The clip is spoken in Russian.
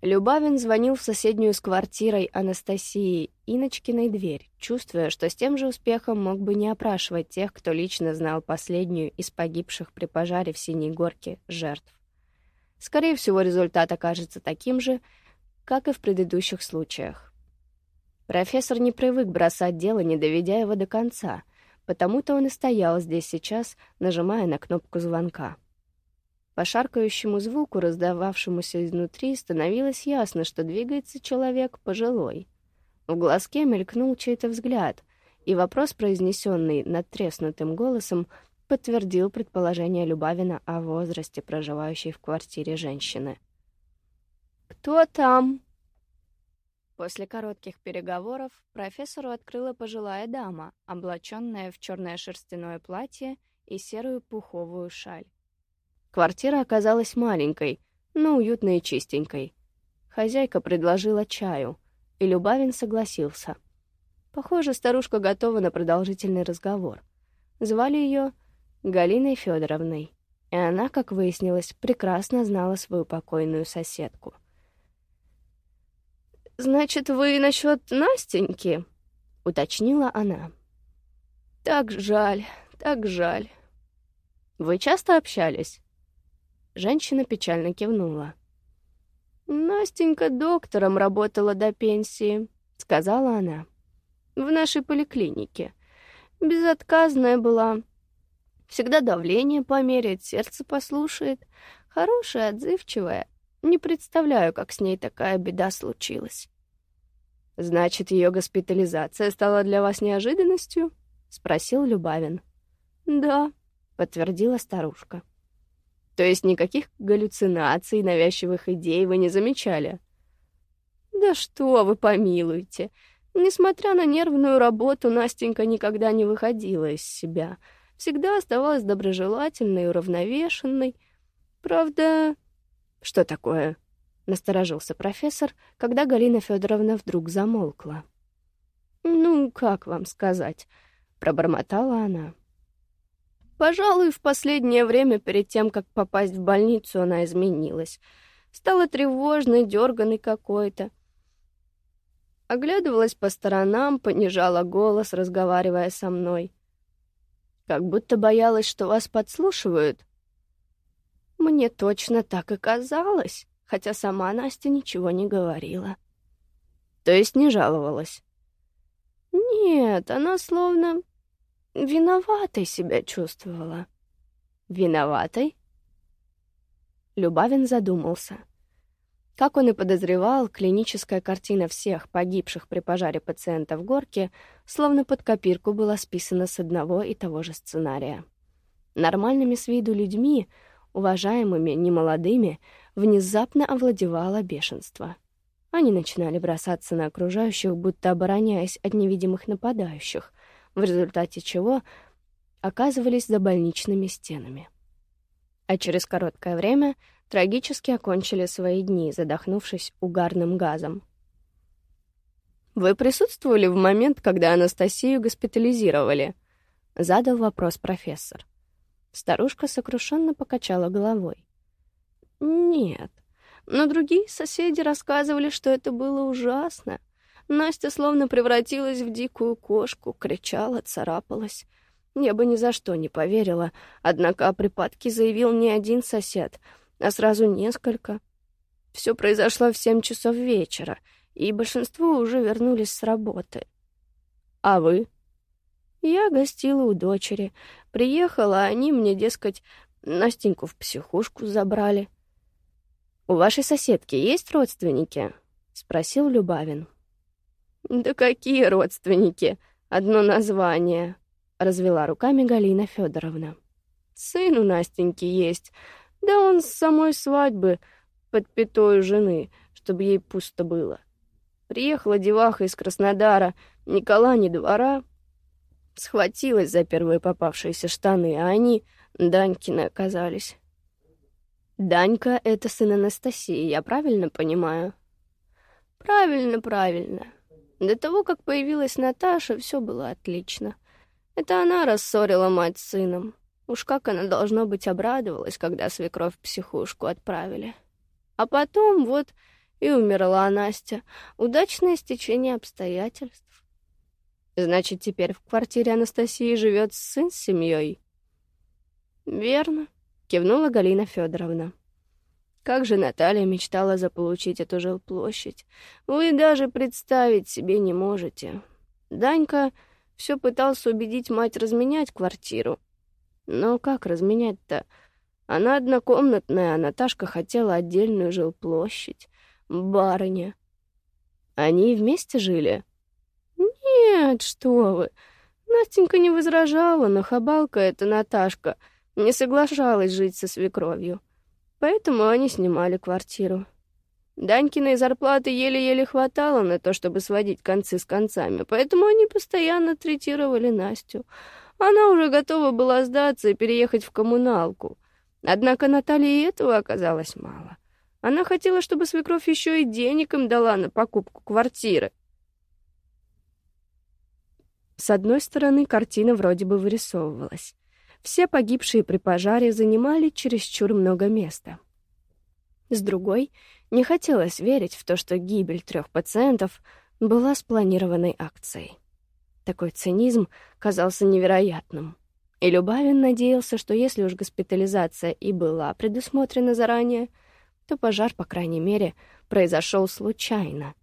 Любавин звонил в соседнюю с квартирой Анастасии Иночкиной дверь, чувствуя, что с тем же успехом мог бы не опрашивать тех, кто лично знал последнюю из погибших при пожаре в Синей Горке жертв. Скорее всего, результат окажется таким же, как и в предыдущих случаях. Профессор не привык бросать дело, не доведя его до конца, потому-то он и стоял здесь сейчас, нажимая на кнопку звонка. По шаркающему звуку, раздававшемуся изнутри, становилось ясно, что двигается человек пожилой. В глазке мелькнул чей-то взгляд, и вопрос, произнесенный над треснутым голосом, подтвердил предположение Любавина о возрасте проживающей в квартире женщины. «Кто там?» После коротких переговоров профессору открыла пожилая дама, облаченная в черное шерстяное платье и серую пуховую шаль. Квартира оказалась маленькой, но уютной и чистенькой. Хозяйка предложила чаю, и Любавин согласился. Похоже, старушка готова на продолжительный разговор. Звали ее Галиной Федоровной, и она, как выяснилось, прекрасно знала свою покойную соседку. «Значит, вы насчет Настеньки?» — уточнила она. «Так жаль, так жаль. Вы часто общались?» Женщина печально кивнула. «Настенька доктором работала до пенсии», — сказала она. «В нашей поликлинике. Безотказная была. Всегда давление померяет, сердце послушает. Хорошая, отзывчивая. Не представляю, как с ней такая беда случилась». «Значит, ее госпитализация стала для вас неожиданностью?» — спросил Любавин. «Да», — подтвердила старушка. То есть никаких галлюцинаций, навязчивых идей вы не замечали? Да что вы помилуете. Несмотря на нервную работу, Настенька никогда не выходила из себя. Всегда оставалась доброжелательной и уравновешенной. Правда... Что такое? Насторожился профессор, когда Галина Федоровна вдруг замолкла. «Ну, как вам сказать?» — пробормотала она. Пожалуй, в последнее время, перед тем, как попасть в больницу, она изменилась. Стала тревожной, дерганой какой-то. Оглядывалась по сторонам, понижала голос, разговаривая со мной. Как будто боялась, что вас подслушивают. Мне точно так и казалось, хотя сама Настя ничего не говорила. То есть не жаловалась? Нет, она словно виноватой себя чувствовала. Виноватой? Любавин задумался. Как он и подозревал, клиническая картина всех погибших при пожаре пациента в горке словно под копирку была списана с одного и того же сценария. Нормальными с виду людьми, уважаемыми, немолодыми, внезапно овладевало бешенство. Они начинали бросаться на окружающих, будто обороняясь от невидимых нападающих, в результате чего оказывались за больничными стенами. А через короткое время трагически окончили свои дни, задохнувшись угарным газом. «Вы присутствовали в момент, когда Анастасию госпитализировали?» — задал вопрос профессор. Старушка сокрушенно покачала головой. «Нет, но другие соседи рассказывали, что это было ужасно. Настя словно превратилась в дикую кошку, кричала, царапалась. Я бы ни за что не поверила, однако о припадке заявил не один сосед, а сразу несколько. Все произошло в семь часов вечера, и большинство уже вернулись с работы. А вы? Я гостила у дочери. Приехала, они мне, дескать, Настеньку в психушку забрали. «У вашей соседки есть родственники?» — спросил Любавин. «Да какие родственники? Одно название», — развела руками Галина Федоровна. «Сын у Настеньки есть, да он с самой свадьбы под пятой жены, чтобы ей пусто было. Приехала деваха из Краснодара, ни кола, ни двора. Схватилась за первые попавшиеся штаны, а они Данькины оказались». «Данька — это сын Анастасии, я правильно понимаю?» «Правильно, правильно. До того, как появилась Наташа, все было отлично. Это она рассорила мать с сыном. Уж как она, должно быть, обрадовалась, когда свекровь в психушку отправили. А потом вот И умерла Настя. Удачное стечение обстоятельств. Значит, теперь в квартире Анастасии живет сын с семьей? Верно, кивнула Галина Федоровна. Как же Наталья мечтала заполучить эту жилплощадь. Вы даже представить себе не можете. Данька все пытался убедить мать разменять квартиру. Но как разменять-то? Она однокомнатная, а Наташка хотела отдельную жилплощадь. Барыня. Они вместе жили? Нет, что вы. Настенька не возражала, но хабалка эта Наташка не соглашалась жить со свекровью. Поэтому они снимали квартиру. Данькиной зарплаты еле-еле хватало на то, чтобы сводить концы с концами, поэтому они постоянно третировали Настю. Она уже готова была сдаться и переехать в коммуналку. Однако Наталье и этого оказалось мало. Она хотела, чтобы свекровь еще и денег им дала на покупку квартиры. С одной стороны, картина вроде бы вырисовывалась. Все погибшие при пожаре занимали чересчур много места. С другой — не хотелось верить в то, что гибель трех пациентов была спланированной акцией. Такой цинизм казался невероятным. И Любавин надеялся, что если уж госпитализация и была предусмотрена заранее, то пожар, по крайней мере, произошел случайно,